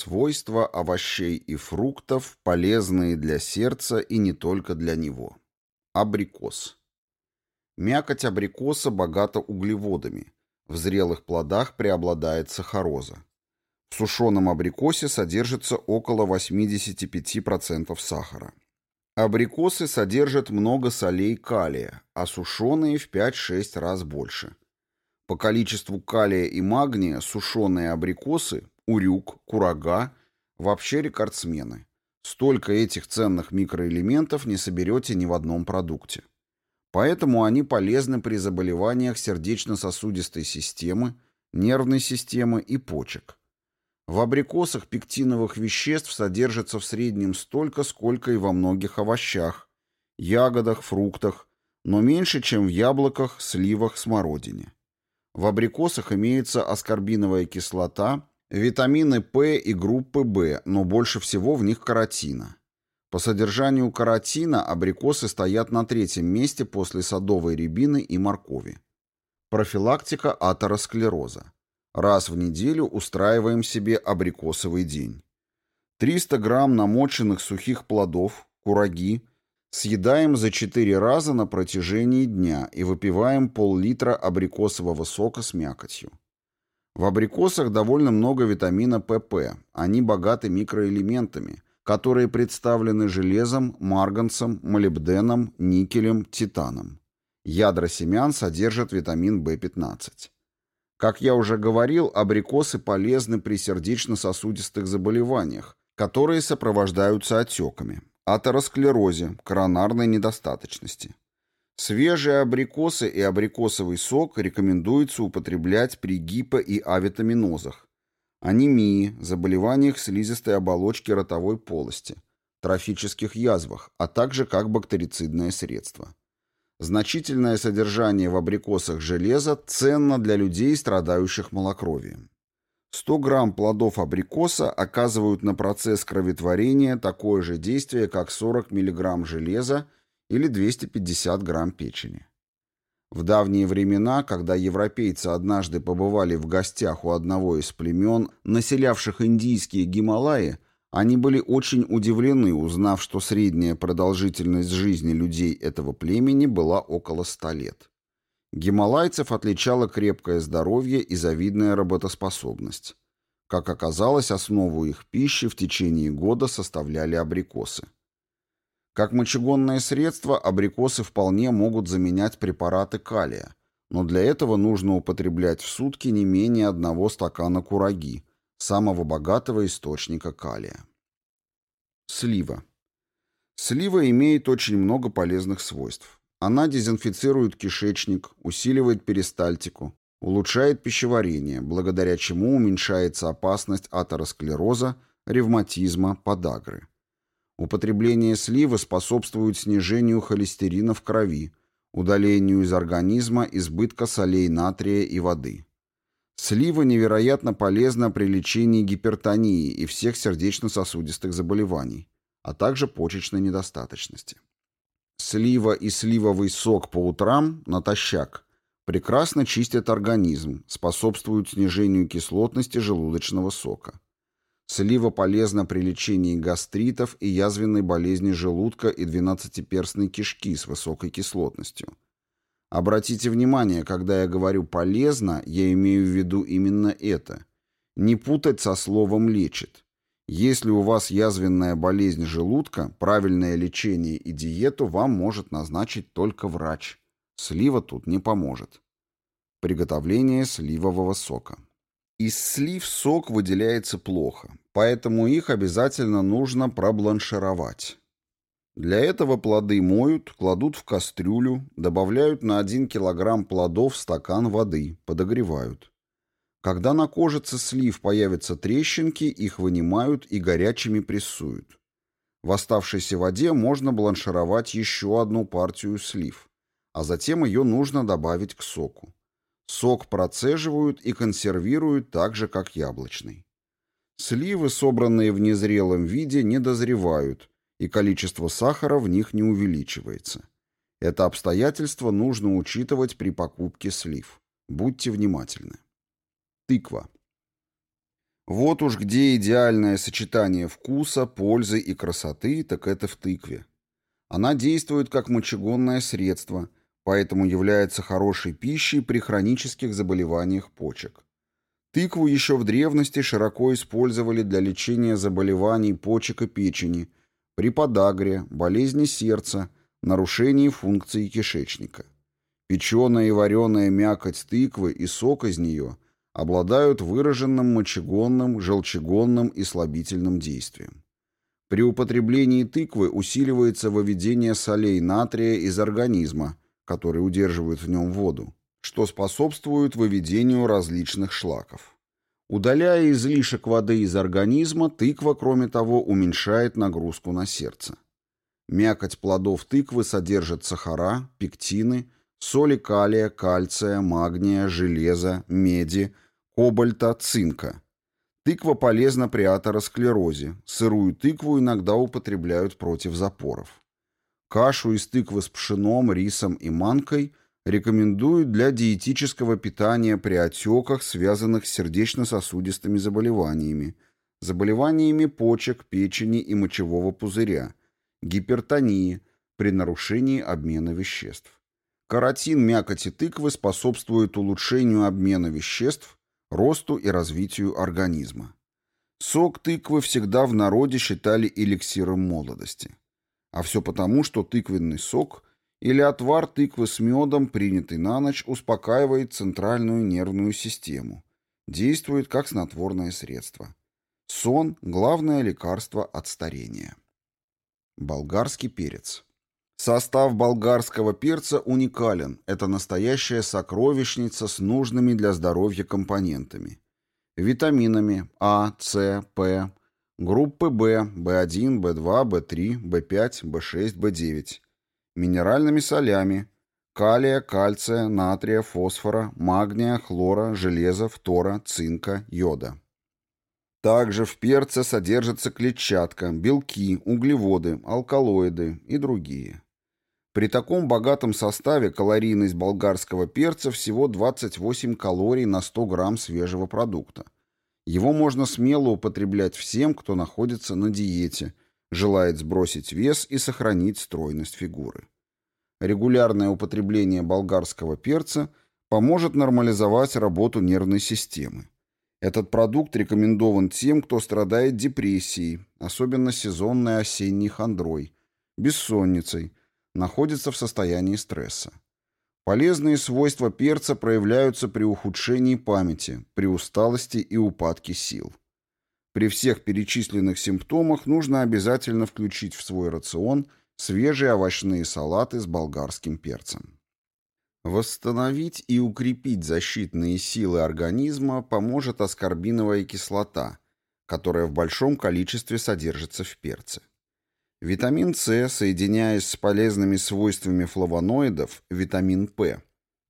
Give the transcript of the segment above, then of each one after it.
Свойства овощей и фруктов, полезные для сердца и не только для него. Абрикос. Мякоть абрикоса богата углеводами. В зрелых плодах преобладает сахароза. В сушеном абрикосе содержится около 85% сахара. Абрикосы содержат много солей калия, а сушеные в 5-6 раз больше. По количеству калия и магния сушеные абрикосы – урюк, курага – вообще рекордсмены. Столько этих ценных микроэлементов не соберете ни в одном продукте. Поэтому они полезны при заболеваниях сердечно-сосудистой системы, нервной системы и почек. В абрикосах пектиновых веществ содержится в среднем столько, сколько и во многих овощах, ягодах, фруктах, но меньше, чем в яблоках, сливах, смородине. В абрикосах имеется аскорбиновая кислота, витамины П и группы В, но больше всего в них каротина. По содержанию каротина абрикосы стоят на третьем месте после садовой рябины и моркови. Профилактика атеросклероза. Раз в неделю устраиваем себе абрикосовый день. 300 грамм намоченных сухих плодов, кураги, съедаем за 4 раза на протяжении дня и выпиваем пол-литра абрикосового сока с мякотью. В абрикосах довольно много витамина ПП, они богаты микроэлементами, которые представлены железом, марганцем, молибденом, никелем, титаном. Ядра семян содержат витамин В15. Как я уже говорил, абрикосы полезны при сердечно-сосудистых заболеваниях, которые сопровождаются отеками, атеросклерозе, коронарной недостаточности. Свежие абрикосы и абрикосовый сок рекомендуется употреблять при гипо- и авитаминозах, анемии, заболеваниях слизистой оболочки ротовой полости, трофических язвах, а также как бактерицидное средство. Значительное содержание в абрикосах железа ценно для людей, страдающих малокровием. 100 грамм плодов абрикоса оказывают на процесс кроветворения такое же действие, как 40 миллиграмм железа или 250 грамм печени. В давние времена, когда европейцы однажды побывали в гостях у одного из племен, населявших индийские Гималаи, они были очень удивлены, узнав, что средняя продолжительность жизни людей этого племени была около 100 лет. Гималайцев отличало крепкое здоровье и завидная работоспособность. Как оказалось, основу их пищи в течение года составляли абрикосы. Как мочегонное средство абрикосы вполне могут заменять препараты калия, но для этого нужно употреблять в сутки не менее одного стакана кураги, самого богатого источника калия. Слива. Слива имеет очень много полезных свойств. Она дезинфицирует кишечник, усиливает перистальтику, улучшает пищеварение, благодаря чему уменьшается опасность атеросклероза, ревматизма, подагры. Употребление сливы способствует снижению холестерина в крови, удалению из организма избытка солей натрия и воды. Слива невероятно полезна при лечении гипертонии и всех сердечно-сосудистых заболеваний, а также почечной недостаточности. Слива и сливовый сок по утрам, натощак, прекрасно чистят организм, способствуют снижению кислотности желудочного сока. Слива полезна при лечении гастритов и язвенной болезни желудка и двенадцатиперстной кишки с высокой кислотностью – Обратите внимание, когда я говорю «полезно», я имею в виду именно это. Не путать со словом «лечит». Если у вас язвенная болезнь желудка, правильное лечение и диету вам может назначить только врач. Слива тут не поможет. Приготовление сливового сока. Из слив сок выделяется плохо, поэтому их обязательно нужно пробланшировать. Для этого плоды моют, кладут в кастрюлю, добавляют на 1 кг плодов стакан воды, подогревают. Когда на кожице слив появятся трещинки, их вынимают и горячими прессуют. В оставшейся воде можно бланшировать еще одну партию слив, а затем ее нужно добавить к соку. Сок процеживают и консервируют так же, как яблочный. Сливы, собранные в незрелом виде, не дозревают – и количество сахара в них не увеличивается. Это обстоятельство нужно учитывать при покупке слив. Будьте внимательны. Тыква. Вот уж где идеальное сочетание вкуса, пользы и красоты, так это в тыкве. Она действует как мочегонное средство, поэтому является хорошей пищей при хронических заболеваниях почек. Тыкву еще в древности широко использовали для лечения заболеваний почек и печени, при подагре, болезни сердца, нарушении функции кишечника. Печеная и вареная мякоть тыквы и сок из нее обладают выраженным мочегонным, желчегонным и слабительным действием. При употреблении тыквы усиливается выведение солей натрия из организма, которые удерживают в нем воду, что способствует выведению различных шлаков. Удаляя излишек воды из организма, тыква, кроме того, уменьшает нагрузку на сердце. Мякоть плодов тыквы содержит сахара, пектины, соли калия, кальция, магния, железа, меди, кобальта, цинка. Тыква полезна при атеросклерозе. Сырую тыкву иногда употребляют против запоров. Кашу из тыквы с пшеном, рисом и манкой рекомендуют для диетического питания при отеках, связанных с сердечно-сосудистыми заболеваниями, заболеваниями почек, печени и мочевого пузыря, гипертонии, при нарушении обмена веществ. Каротин мякоти тыквы способствует улучшению обмена веществ, росту и развитию организма. Сок тыквы всегда в народе считали эликсиром молодости. А все потому, что тыквенный сок или отвар тыквы с медом, принятый на ночь, успокаивает центральную нервную систему, действует как снотворное средство. Сон – главное лекарство от старения. Болгарский перец. Состав болгарского перца уникален. Это настоящая сокровищница с нужными для здоровья компонентами. Витаминами А, С, П, группы В, В1, В2, В3, В5, В6, В9. Минеральными солями калия, кальция, натрия, фосфора, магния, хлора, железа, фтора, цинка, йода. Также в перце содержится клетчатка, белки, углеводы, алкалоиды и другие. При таком богатом составе калорийность болгарского перца всего 28 калорий на 100 грамм свежего продукта. Его можно смело употреблять всем, кто находится на диете, желает сбросить вес и сохранить стройность фигуры. Регулярное употребление болгарского перца поможет нормализовать работу нервной системы. Этот продукт рекомендован тем, кто страдает депрессией, особенно сезонной осенней хандрой, бессонницей, находится в состоянии стресса. Полезные свойства перца проявляются при ухудшении памяти, при усталости и упадке сил. При всех перечисленных симптомах нужно обязательно включить в свой рацион свежие овощные салаты с болгарским перцем. Восстановить и укрепить защитные силы организма поможет аскорбиновая кислота, которая в большом количестве содержится в перце. Витамин С, соединяясь с полезными свойствами флавоноидов, витамин П,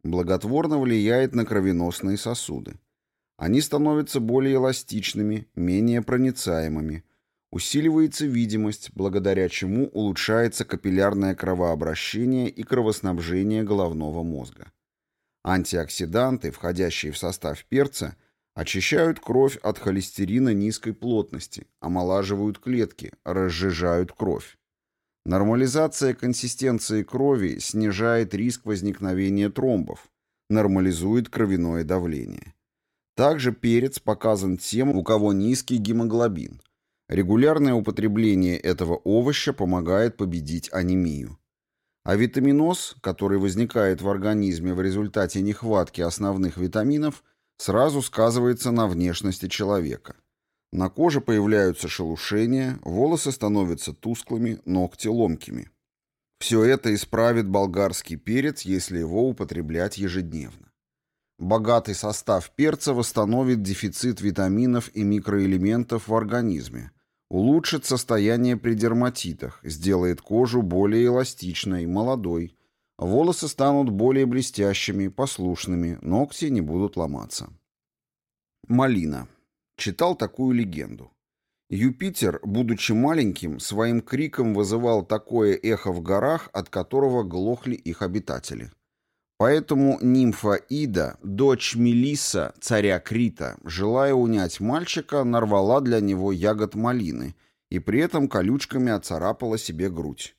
благотворно влияет на кровеносные сосуды. Они становятся более эластичными, менее проницаемыми. Усиливается видимость, благодаря чему улучшается капиллярное кровообращение и кровоснабжение головного мозга. Антиоксиданты, входящие в состав перца – Очищают кровь от холестерина низкой плотности, омолаживают клетки, разжижают кровь. Нормализация консистенции крови снижает риск возникновения тромбов, нормализует кровяное давление. Также перец показан тем, у кого низкий гемоглобин. Регулярное употребление этого овоща помогает победить анемию. А витаминоз, который возникает в организме в результате нехватки основных витаминов – сразу сказывается на внешности человека. На коже появляются шелушения, волосы становятся тусклыми, ногти ломкими. Все это исправит болгарский перец, если его употреблять ежедневно. Богатый состав перца восстановит дефицит витаминов и микроэлементов в организме, улучшит состояние при дерматитах, сделает кожу более эластичной, молодой, Волосы станут более блестящими, послушными, ногти не будут ломаться. Малина. Читал такую легенду. Юпитер, будучи маленьким, своим криком вызывал такое эхо в горах, от которого глохли их обитатели. Поэтому нимфа Ида, дочь Мелисса, царя Крита, желая унять мальчика, нарвала для него ягод малины и при этом колючками оцарапала себе грудь.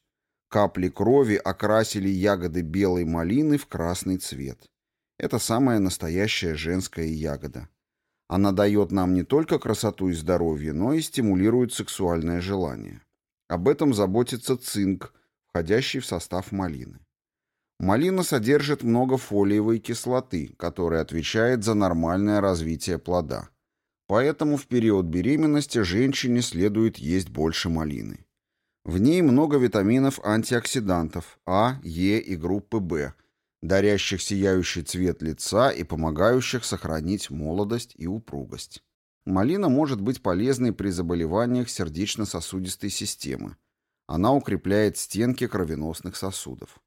Капли крови окрасили ягоды белой малины в красный цвет. Это самая настоящая женская ягода. Она дает нам не только красоту и здоровье, но и стимулирует сексуальное желание. Об этом заботится цинк, входящий в состав малины. Малина содержит много фолиевой кислоты, которая отвечает за нормальное развитие плода. Поэтому в период беременности женщине следует есть больше малины. В ней много витаминов-антиоксидантов А, Е и группы В, дарящих сияющий цвет лица и помогающих сохранить молодость и упругость. Малина может быть полезной при заболеваниях сердечно-сосудистой системы. Она укрепляет стенки кровеносных сосудов.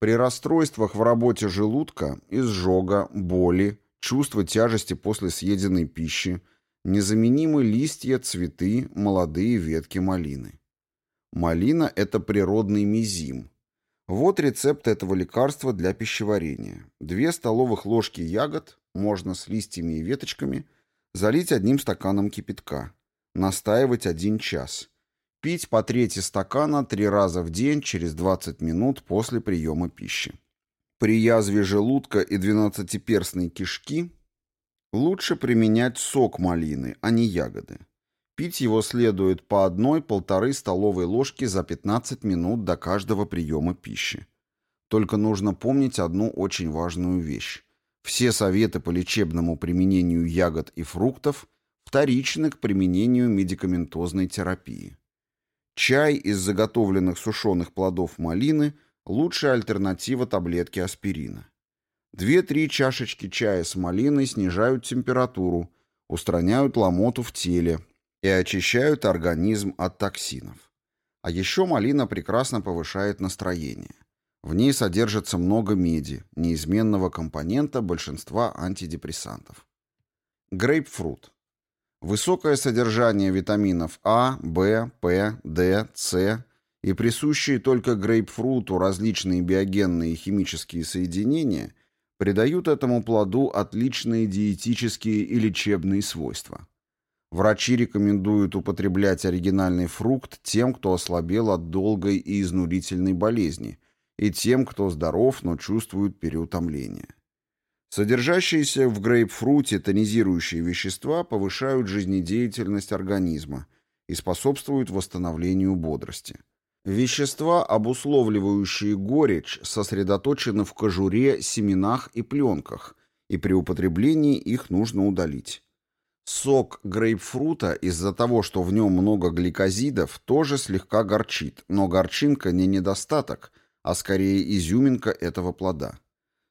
При расстройствах в работе желудка, изжога, боли, чувство тяжести после съеденной пищи, незаменимы листья, цветы, молодые ветки малины. Малина – это природный мизим. Вот рецепт этого лекарства для пищеварения. Две столовых ложки ягод, можно с листьями и веточками, залить одним стаканом кипятка. Настаивать один час – Пить по трети стакана три раза в день через 20 минут после приема пищи. При язве желудка и двенадцатиперстной кишки лучше применять сок малины, а не ягоды. Пить его следует по одной-полторы столовой ложки за 15 минут до каждого приема пищи. Только нужно помнить одну очень важную вещь. Все советы по лечебному применению ягод и фруктов вторичны к применению медикаментозной терапии. Чай из заготовленных сушеных плодов малины – лучшая альтернатива таблетки аспирина. 2-3 чашечки чая с малиной снижают температуру, устраняют ломоту в теле и очищают организм от токсинов. А еще малина прекрасно повышает настроение. В ней содержится много меди, неизменного компонента большинства антидепрессантов. Грейпфрут. Высокое содержание витаминов А, В, П, Д, С и присущие только грейпфруту различные биогенные химические соединения придают этому плоду отличные диетические и лечебные свойства. Врачи рекомендуют употреблять оригинальный фрукт тем, кто ослабел от долгой и изнурительной болезни, и тем, кто здоров, но чувствует переутомление. Содержащиеся в грейпфруте тонизирующие вещества повышают жизнедеятельность организма и способствуют восстановлению бодрости. Вещества, обусловливающие горечь, сосредоточены в кожуре, семенах и пленках, и при употреблении их нужно удалить. Сок грейпфрута из-за того, что в нем много гликозидов, тоже слегка горчит, но горчинка не недостаток, а скорее изюминка этого плода.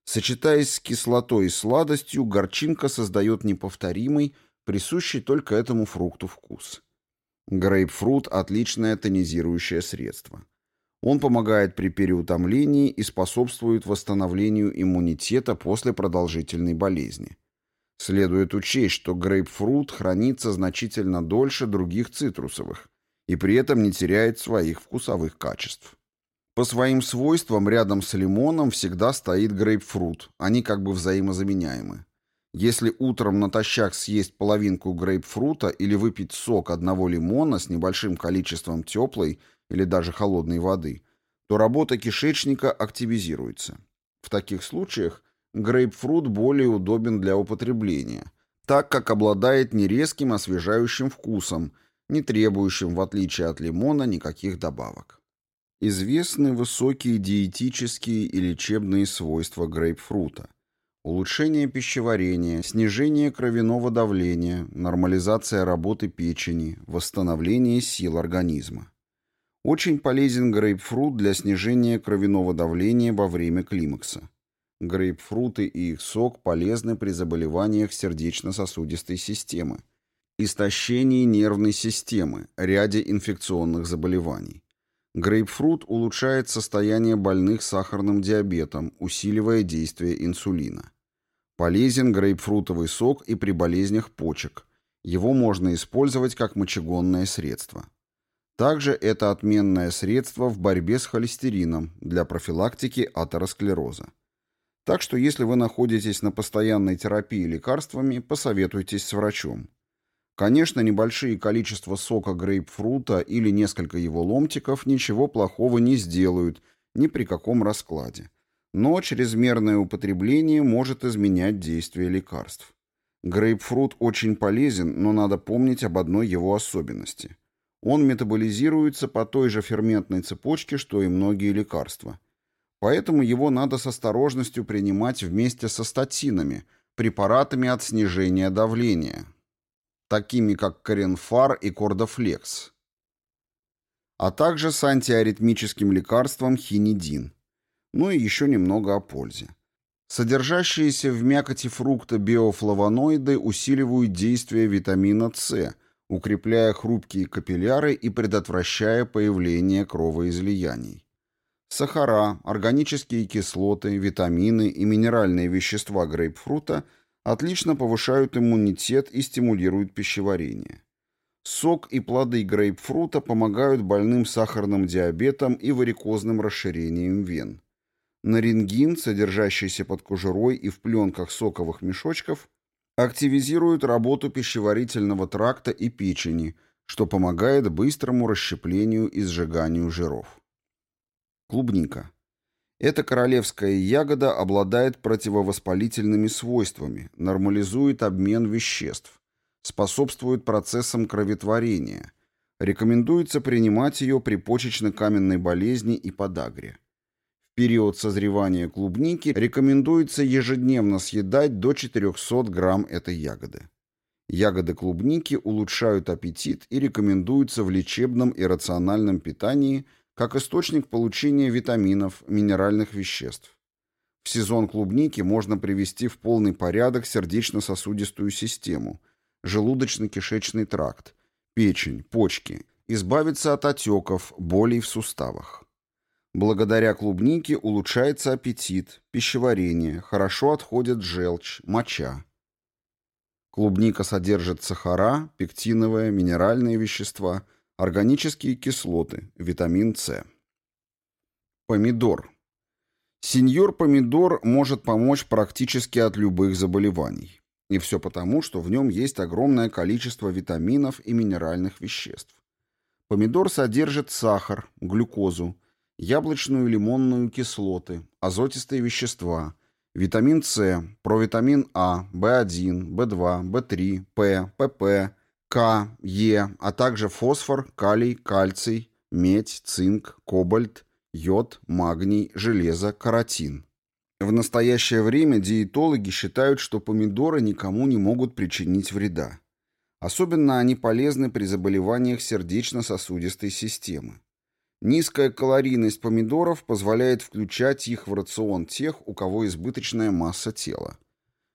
Сочетаясь с кислотой и сладостью, горчинка создает неповторимый, присущий только этому фрукту вкус. Грейпфрут – отличное тонизирующее средство. Он помогает при переутомлении и способствует восстановлению иммунитета после продолжительной болезни. Следует учесть, что грейпфрут хранится значительно дольше других цитрусовых и при этом не теряет своих вкусовых качеств. По своим свойствам рядом с лимоном всегда стоит грейпфрут, они как бы взаимозаменяемы. Если утром натощак съесть половинку грейпфрута или выпить сок одного лимона с небольшим количеством теплой или даже холодной воды, то работа кишечника активизируется. В таких случаях грейпфрут более удобен для употребления, так как обладает нерезким освежающим вкусом, не требующим, в отличие от лимона, никаких добавок. Известны высокие диетические и лечебные свойства грейпфрута. Улучшение пищеварения, снижение кровяного давления, нормализация работы печени, восстановление сил организма. Очень полезен грейпфрут для снижения кровяного давления во время климакса. Грейпфруты и их сок полезны при заболеваниях сердечно-сосудистой системы, истощении нервной системы, ряде инфекционных заболеваний. Грейпфрут улучшает состояние больных сахарным диабетом, усиливая действие инсулина. Полезен грейпфрутовый сок и при болезнях почек. Его можно использовать как мочегонное средство. Также это отменное средство в борьбе с холестерином для профилактики атеросклероза. Так что если вы находитесь на постоянной терапии лекарствами, посоветуйтесь с врачом. Конечно, небольшие количества сока грейпфрута или несколько его ломтиков ничего плохого не сделают ни при каком раскладе. Но чрезмерное употребление может изменять действие лекарств. Грейпфрут очень полезен, но надо помнить об одной его особенности. Он метаболизируется по той же ферментной цепочке, что и многие лекарства. Поэтому его надо с осторожностью принимать вместе со статинами, препаратами от снижения давления, такими как Коренфар и Кордофлекс, а также с антиаритмическим лекарством хинидин. Ну и еще немного о пользе. Содержащиеся в мякоти фрукта биофлавоноиды усиливают действие витамина С, укрепляя хрупкие капилляры и предотвращая появление кровоизлияний. Сахара, органические кислоты, витамины и минеральные вещества грейпфрута отлично повышают иммунитет и стимулируют пищеварение. Сок и плоды грейпфрута помогают больным сахарным диабетом и варикозным расширением вен. Нарингин, содержащийся под кожурой и в пленках соковых мешочков, активизирует работу пищеварительного тракта и печени, что помогает быстрому расщеплению и сжиганию жиров. Клубника. Эта королевская ягода обладает противовоспалительными свойствами, нормализует обмен веществ, способствует процессам кроветворения. Рекомендуется принимать ее при почечно-каменной болезни и подагре период созревания клубники рекомендуется ежедневно съедать до 400 грамм этой ягоды. Ягоды клубники улучшают аппетит и рекомендуются в лечебном и рациональном питании как источник получения витаминов, минеральных веществ. В сезон клубники можно привести в полный порядок сердечно-сосудистую систему, желудочно-кишечный тракт, печень, почки, избавиться от отеков, болей в суставах. Благодаря клубнике улучшается аппетит, пищеварение, хорошо отходит желчь, моча. Клубника содержит сахара, пектиновые, минеральные вещества, органические кислоты, витамин С. Помидор. Сеньор-помидор может помочь практически от любых заболеваний. И все потому, что в нем есть огромное количество витаминов и минеральных веществ. Помидор содержит сахар, глюкозу, яблочную и лимонную кислоты, азотистые вещества, витамин С, провитамин А, В1, В2, В3, П, ПП, К, Е, а также фосфор, калий, кальций, медь, цинк, кобальт, йод, магний, железо, каротин. В настоящее время диетологи считают, что помидоры никому не могут причинить вреда. Особенно они полезны при заболеваниях сердечно-сосудистой системы. Низкая калорийность помидоров позволяет включать их в рацион тех, у кого избыточная масса тела.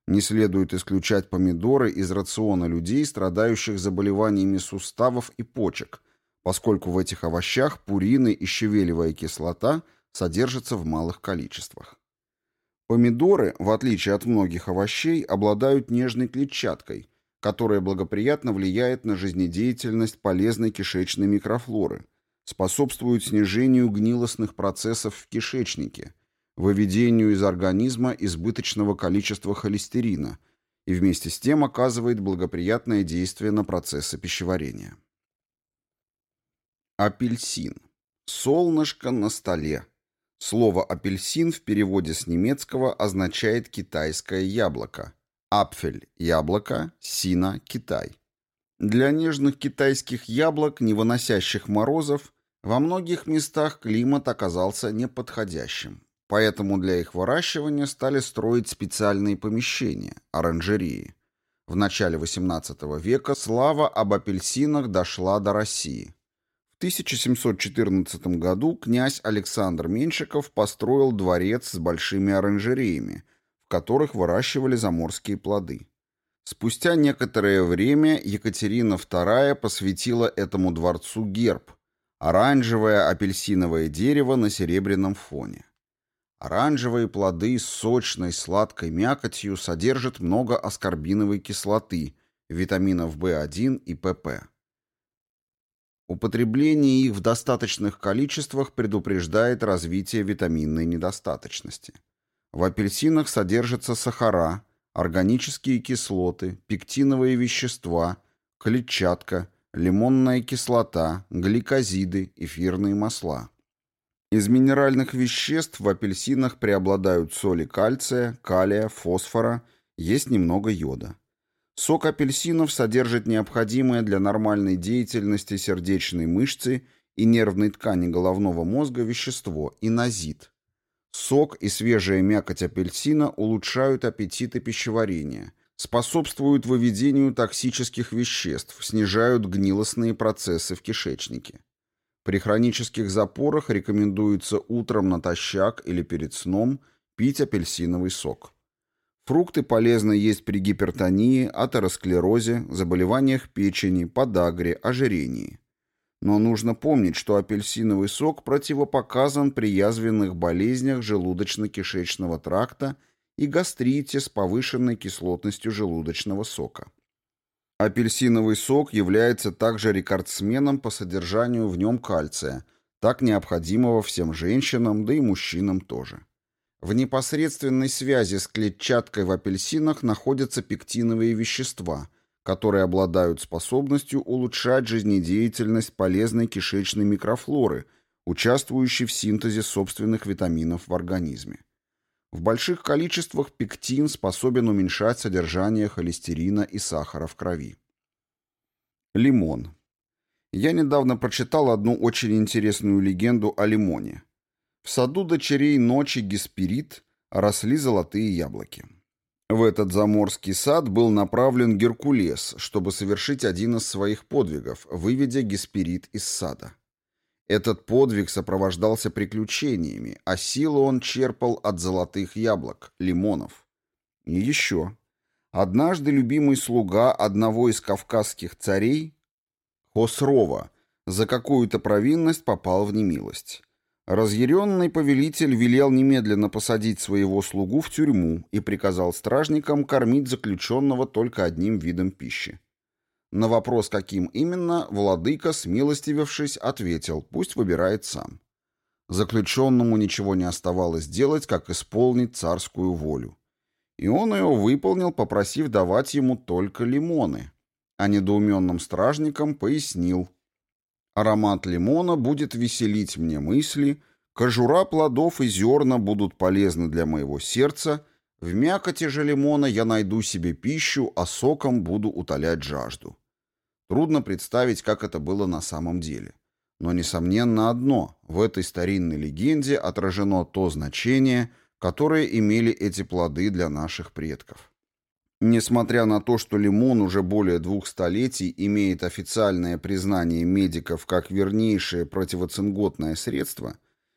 Не следует исключать помидоры из рациона людей, страдающих заболеваниями суставов и почек, поскольку в этих овощах пурины и щавелевая кислота содержатся в малых количествах. Помидоры, в отличие от многих овощей, обладают нежной клетчаткой, которая благоприятно влияет на жизнедеятельность полезной кишечной микрофлоры – способствуют снижению гнилостных процессов в кишечнике, выведению из организма избыточного количества холестерина и вместе с тем оказывает благоприятное действие на процессы пищеварения. Апельсин. Солнышко на столе. Слово «апельсин» в переводе с немецкого означает «китайское яблоко». Апфель – яблоко, сина – Китай. Для нежных китайских яблок, не выносящих морозов, во многих местах климат оказался неподходящим. Поэтому для их выращивания стали строить специальные помещения – оранжерии. В начале XVIII века слава об апельсинах дошла до России. В 1714 году князь Александр Меньшиков построил дворец с большими оранжереями, в которых выращивали заморские плоды. Спустя некоторое время Екатерина II посвятила этому дворцу герб – оранжевое апельсиновое дерево на серебряном фоне. Оранжевые плоды с сочной сладкой мякотью содержат много аскорбиновой кислоты, витаминов В1 и ПП. Употребление их в достаточных количествах предупреждает развитие витаминной недостаточности. В апельсинах содержатся сахара, органические кислоты, пектиновые вещества, клетчатка, лимонная кислота, гликозиды, эфирные масла. Из минеральных веществ в апельсинах преобладают соли кальция, калия, фосфора, есть немного йода. Сок апельсинов содержит необходимое для нормальной деятельности сердечной мышцы и нервной ткани головного мозга вещество – инозит. Сок и свежая мякоть апельсина улучшают аппетит и пищеварение, способствуют выведению токсических веществ, снижают гнилостные процессы в кишечнике. При хронических запорах рекомендуется утром натощак или перед сном пить апельсиновый сок. Фрукты полезно есть при гипертонии, атеросклерозе, заболеваниях печени, подагре, ожирении. Но нужно помнить, что апельсиновый сок противопоказан при язвенных болезнях желудочно-кишечного тракта и гастрите с повышенной кислотностью желудочного сока. Апельсиновый сок является также рекордсменом по содержанию в нем кальция, так необходимого всем женщинам, да и мужчинам тоже. В непосредственной связи с клетчаткой в апельсинах находятся пектиновые вещества – которые обладают способностью улучшать жизнедеятельность полезной кишечной микрофлоры, участвующей в синтезе собственных витаминов в организме. В больших количествах пектин способен уменьшать содержание холестерина и сахара в крови. Лимон. Я недавно прочитал одну очень интересную легенду о лимоне. В саду дочерей ночи Гесперид росли золотые яблоки. В этот заморский сад был направлен Геркулес, чтобы совершить один из своих подвигов, выведя Гесперид из сада. Этот подвиг сопровождался приключениями, а силу он черпал от золотых яблок, лимонов. И еще. Однажды любимый слуга одного из кавказских царей, Хосрова, за какую-то провинность попал в немилость. Разъяренный повелитель велел немедленно посадить своего слугу в тюрьму и приказал стражникам кормить заключенного только одним видом пищи. На вопрос, каким именно, владыка, смилостивившись, ответил, пусть выбирает сам. Заключенному ничего не оставалось делать, как исполнить царскую волю. И он ее выполнил, попросив давать ему только лимоны. А недоуменным стражникам пояснил – Аромат лимона будет веселить мне мысли, кожура плодов и зерна будут полезны для моего сердца, в мякоти же лимона я найду себе пищу, а соком буду утолять жажду. Трудно представить, как это было на самом деле. Но, несомненно, одно – в этой старинной легенде отражено то значение, которое имели эти плоды для наших предков. Несмотря на то, что лимон уже более двух столетий имеет официальное признание медиков как вернейшее противоцинготное средство,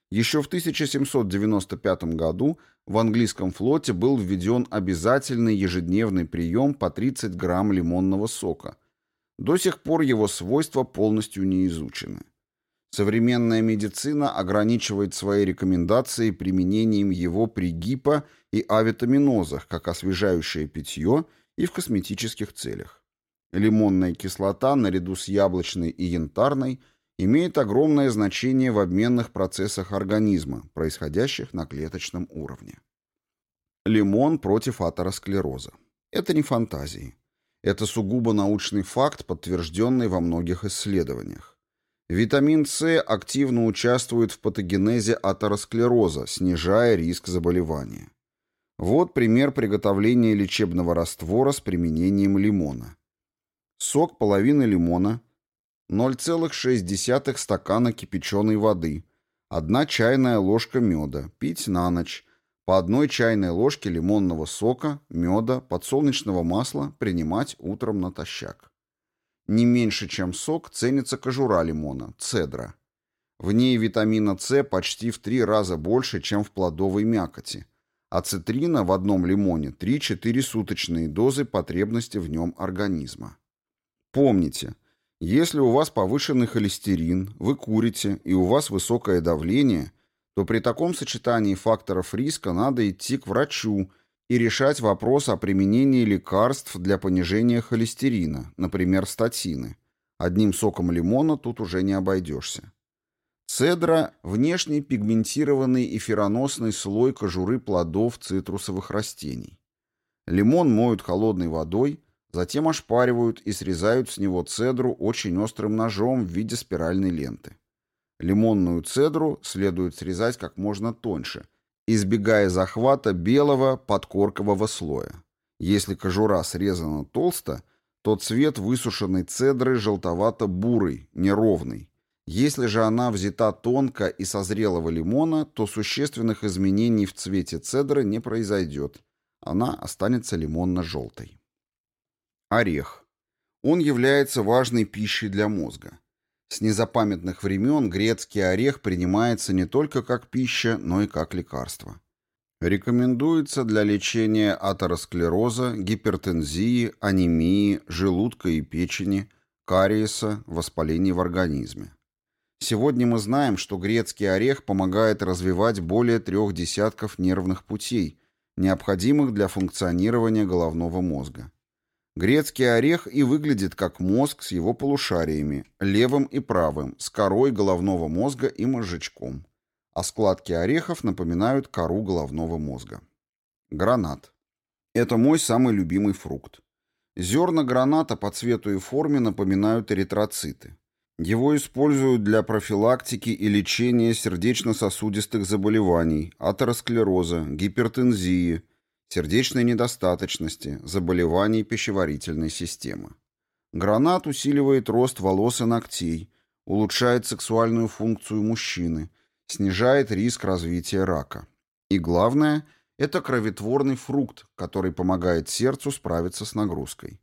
еще в 1795 году в английском флоте был введен обязательный ежедневный прием по 30 грамм лимонного сока. До сих пор его свойства полностью не изучены. Современная медицина ограничивает свои рекомендации применением его при гипо- и авитаминозах, как освежающее питье и в косметических целях. Лимонная кислота наряду с яблочной и янтарной имеет огромное значение в обменных процессах организма, происходящих на клеточном уровне. Лимон против атеросклероза. Это не фантазии. Это сугубо научный факт, подтвержденный во многих исследованиях. Витамин С активно участвует в патогенезе атеросклероза, снижая риск заболевания. Вот пример приготовления лечебного раствора с применением лимона. Сок половины лимона, 0,6 стакана кипяченой воды, 1 чайная ложка меда, пить на ночь, по одной чайной ложке лимонного сока, меда, подсолнечного масла принимать утром натощак. Не меньше, чем сок, ценится кожура лимона, цедра. В ней витамина С почти в три раза больше, чем в плодовой мякоти, а цитрина в одном лимоне 3-4 суточные дозы потребности в нем организма. Помните, если у вас повышенный холестерин, вы курите и у вас высокое давление, то при таком сочетании факторов риска надо идти к врачу и решать вопрос о применении лекарств для понижения холестерина, например, статины. Одним соком лимона тут уже не обойдешься. Цедра – внешний пигментированный эфироносный слой кожуры плодов цитрусовых растений. Лимон моют холодной водой, затем ошпаривают и срезают с него цедру очень острым ножом в виде спиральной ленты. Лимонную цедру следует срезать как можно тоньше, избегая захвата белого подкоркового слоя. Если кожура срезана толсто, то цвет высушенной цедры желтовато-бурый, неровный. Если же она взята тонко и со лимона, то существенных изменений в цвете цедры не произойдет. Она останется лимонно-желтой. Орех. Он является важной пищей для мозга. С незапамятных времен грецкий орех принимается не только как пища, но и как лекарство. Рекомендуется для лечения атеросклероза, гипертензии, анемии, желудка и печени, кариеса, воспалений в организме. Сегодня мы знаем, что грецкий орех помогает развивать более трех десятков нервных путей, необходимых для функционирования головного мозга. Грецкий орех и выглядит как мозг с его полушариями, левым и правым, с корой головного мозга и мозжечком. А складки орехов напоминают кору головного мозга. Гранат. Это мой самый любимый фрукт. Зерна граната по цвету и форме напоминают эритроциты. Его используют для профилактики и лечения сердечно-сосудистых заболеваний, атеросклероза, гипертензии, сердечной недостаточности, заболеваний пищеварительной системы. Гранат усиливает рост волос и ногтей, улучшает сексуальную функцию мужчины, снижает риск развития рака. И главное, это кроветворный фрукт, который помогает сердцу справиться с нагрузкой.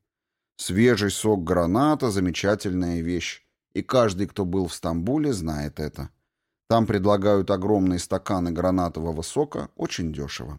Свежий сок граната – замечательная вещь и каждый, кто был в Стамбуле, знает это. Там предлагают огромные стаканы гранатового сока очень дешево.